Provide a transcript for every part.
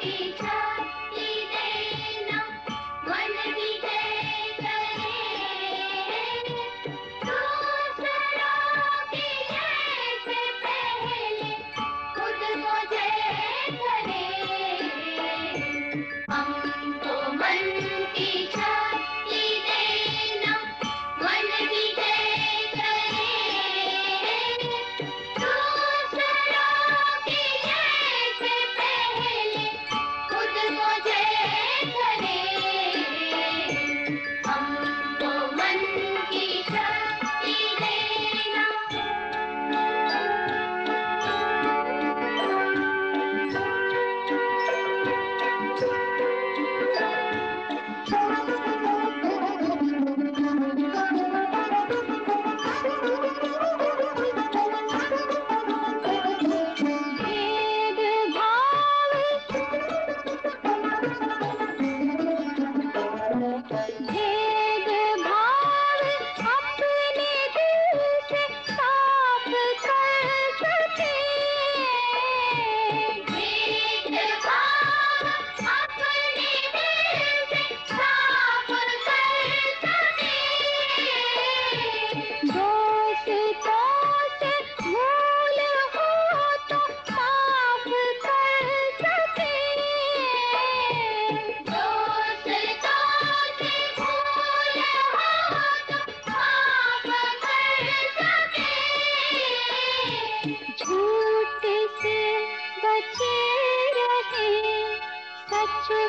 teacher.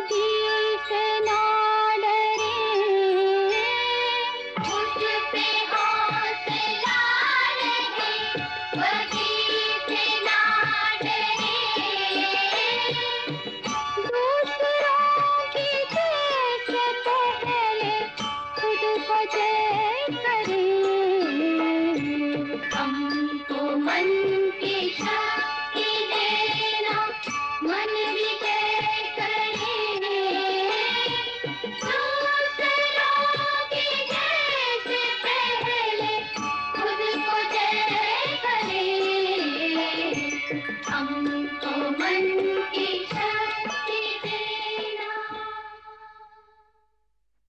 ना हमको तो मन